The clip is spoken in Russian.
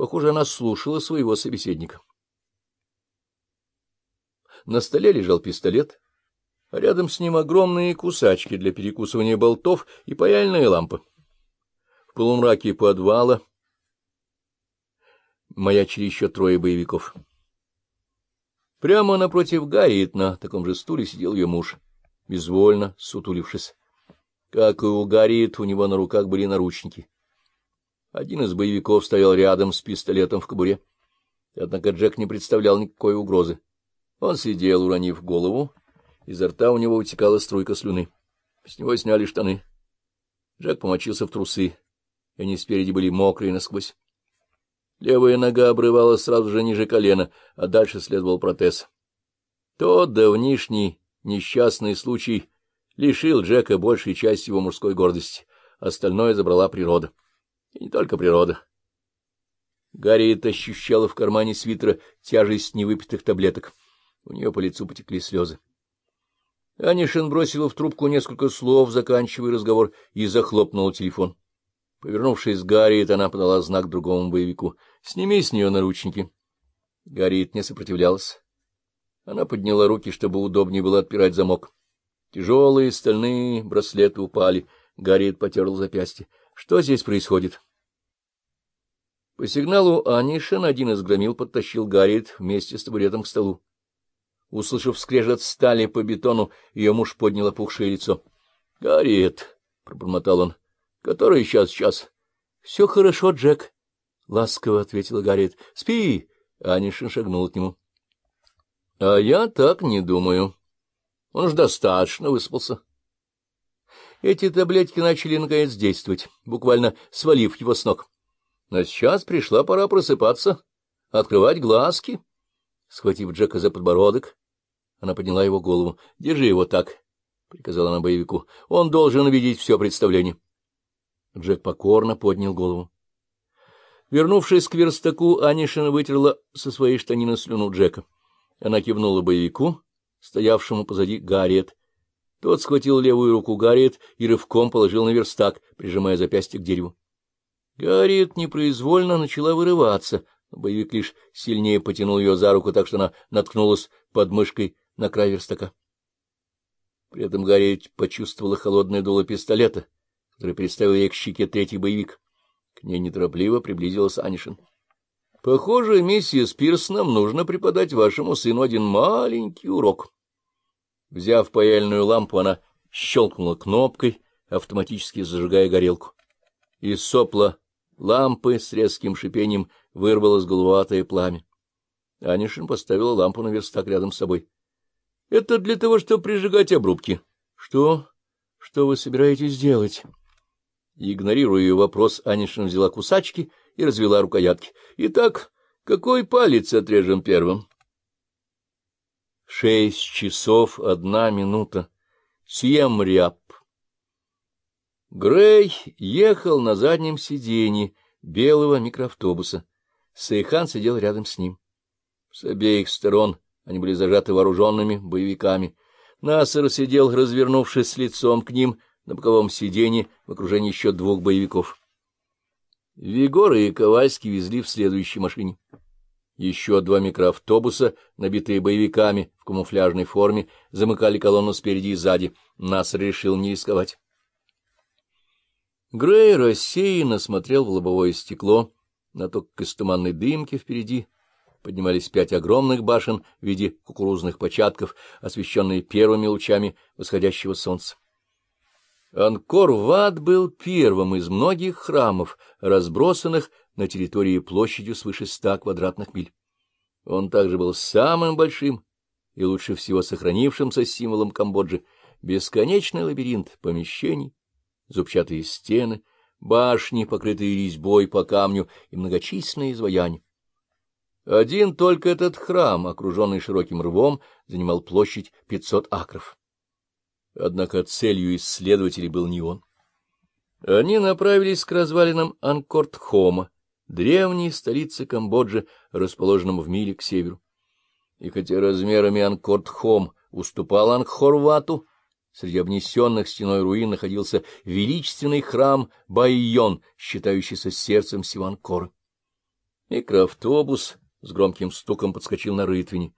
Похоже, она слушала своего собеседника. На столе лежал пистолет, а рядом с ним огромные кусачки для перекусывания болтов и паяльная лампа. В полумраке подвала маячили еще трое боевиков. Прямо напротив Гарриет на таком же стуле сидел ее муж, безвольно сутулившись. Как и у Гарриет, у него на руках были наручники. Один из боевиков стоял рядом с пистолетом в кобуре. Однако Джек не представлял никакой угрозы. Он сидел, уронив голову, изо рта у него утекала струйка слюны. С него сняли штаны. Джек помочился в трусы, они спереди были мокрые насквозь. Левая нога обрывалась сразу же ниже колена, а дальше следовал протез. Тот давнишний несчастный случай лишил Джека большей части его мужской гордости, остальное забрала природа. И не только природа. Гарриет ощущала в кармане свитера тяжесть невыпитых таблеток. У нее по лицу потекли слезы. Анишин бросила в трубку несколько слов, заканчивая разговор, и захлопнула телефон. Повернувшись к Гарриет, она подала знак другому боевику. — Сними с нее наручники. Гарриет не сопротивлялась. Она подняла руки, чтобы удобнее было отпирать замок. Тяжелые стальные браслеты упали. Гарриет потерла запястье. Что здесь происходит? По сигналу Анишин один из громил подтащил Гарриет вместе с табуретом к столу. Услышав скрежет стали по бетону, ее муж поднял опухшее лицо. — Гарриет, — пробормотал он, — который сейчас час? — Все хорошо, Джек, — ласково ответила Гарриет. — Спи! — Анишин шагнул к нему. — А я так не думаю. Он ж достаточно выспался. Эти таблетки начали, наконец, действовать, буквально свалив его с ног. Но сейчас пришла пора просыпаться, открывать глазки. Схватив Джека за подбородок, она подняла его голову. — Держи его так, — приказала она боевику. — Он должен видеть все представление. Джек покорно поднял голову. Вернувшись к верстаку, Анишина вытерла со своей штанины слюну Джека. Она кивнула боевику, стоявшему позади Гарриет, тот схватил левую руку Гарриет и рывком положил на верстак, прижимая запястье к дереву. Гарриет непроизвольно начала вырываться, но боевик лишь сильнее потянул ее за руку, так что она наткнулась под мышкой на край верстака. При этом Гарриет почувствовала холодное дуло пистолета, который представил ей к щеке третий боевик. К ней неторопливо приблизился Анишин. — Похоже, миссис Пирс, нам нужно преподать вашему сыну один маленький урок. Взяв паяльную лампу, она щелкнула кнопкой, автоматически зажигая горелку. Из сопла лампы с резким шипением вырвалось голубоватое пламя. Анишин поставила лампу на верстак рядом с собой. — Это для того, чтобы прижигать обрубки. — Что? Что вы собираетесь делать? Игнорируя ее вопрос, Анишин взяла кусачки и развела рукоятки. — Итак, какой палец отрежем первым? Шесть часов одна минута. Сьемряп. Грей ехал на заднем сиденье белого микроавтобуса. Сейхан сидел рядом с ним. С обеих сторон они были зажаты вооруженными боевиками. Насер сидел, развернувшись лицом к ним, на боковом сиденье в окружении еще двух боевиков. Вигора и Ковальский везли в следующей машине. Еще два микроавтобуса, набитые боевиками в камуфляжной форме, замыкали колонну спереди и сзади. Нас решил не рисковать. Грей рассеянно смотрел в лобовое стекло, на то, как из туманной дымки впереди поднимались пять огромных башен в виде кукурузных початков, освещенные первыми лучами восходящего солнца. Анкор-Ват был первым из многих храмов, разбросанных на территории площадью свыше ста квадратных миль. Он также был самым большим и лучше всего сохранившимся символом Камбоджи. Бесконечный лабиринт помещений, зубчатые стены, башни, покрытые резьбой по камню и многочисленные изваяния. Один только этот храм, окруженный широким рвом, занимал площадь 500 акров. Однако целью исследователей был не он. Они направились к развалинам Анкорт-Хома, древней столицы Камбоджи, расположенном в миле к северу. И хотя размерами Анкорт-Хом уступал Ангхорвату, среди обнесенных стеной руин находился величественный храм Байон, считающийся сердцем всего Анкора. Микроавтобус с громким стуком подскочил на рытвине.